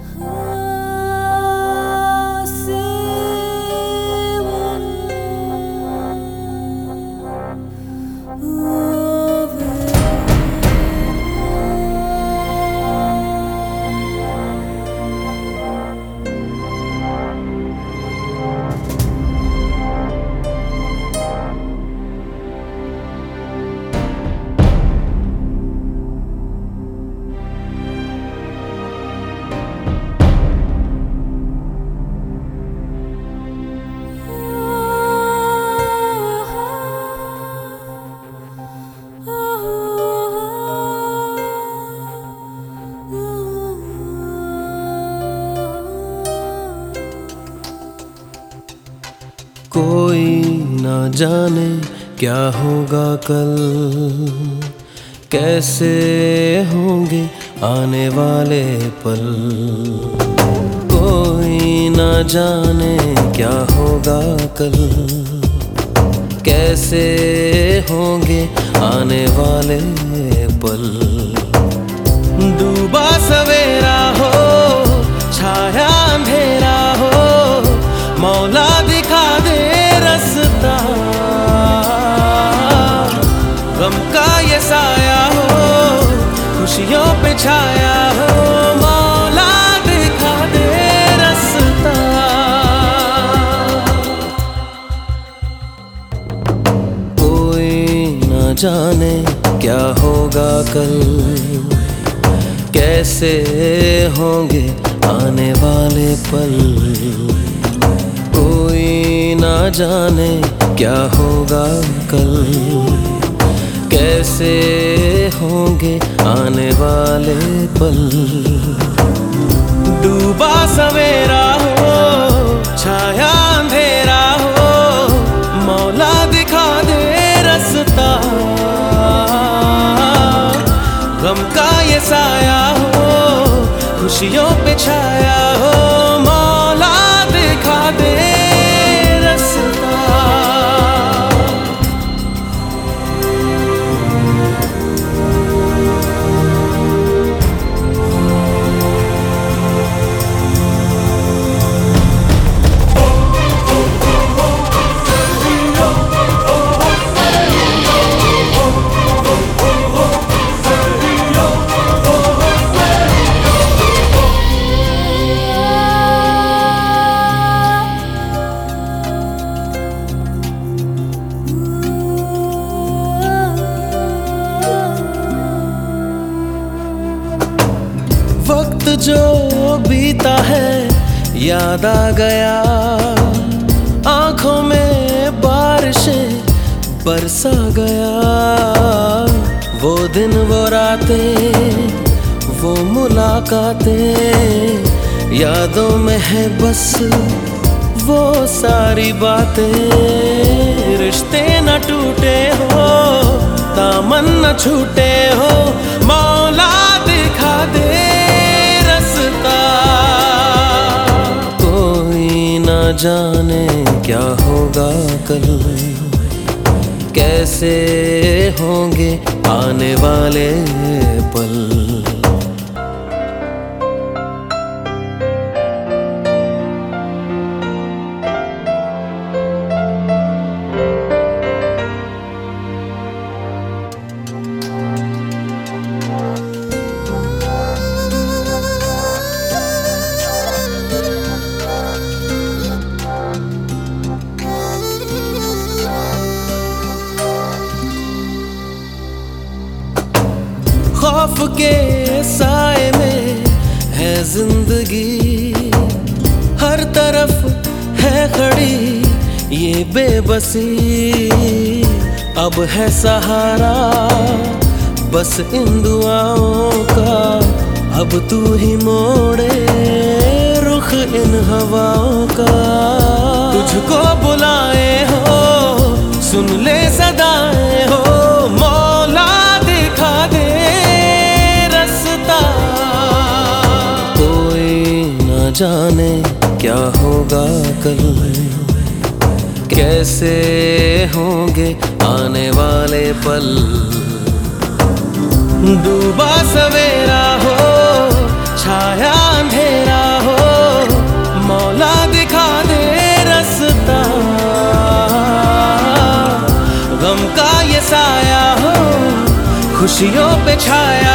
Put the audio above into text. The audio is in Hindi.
Oh. कोई ना जाने क्या होगा कल। कैसे होंगे आने वाले पल। कोई ना जाने क्या होगा कल। कैसे होंगे आने वाले पल। डूबा सवेरा हो, छाया जाने क्या होगा कल? कैसे होंगे आने वाले पल? कोई ना जाने क्या होगा कल। कैसे होंगे आने वाले पल? डूबा सवेरा गम का ये साया हो खुशियों पे छाया हो मौला दिखा दे। जो बीता है, याद आ गया। आँखों में बारिशें बरसा गया। वो दिन, वो रातें, वो मुलाकातें। यादों में है बस वो सारी बातें। रिश्ते न टूटे हो दामन न छूटे ना जाने क्या होगा कल। कैसे होंगे आने वाले पल? खौफ के साए में है ज़िंदगी। हर तरफ़ है खड़ी, ये बेबसी। अब है सहारा, बस इन दुआओं का। अब तू ही मोड़े रुख इन हवाओं का। तुझको बुलाए हो, सुन ले सदाएँ जाने क्या होगा कल? कैसे होंगे आने वाले पल? डूबा सवेरा हो, छाया अंधेरा हो, मौला दिखा दे रस्ता। गम का ये साया हो, खुशियों पे छाया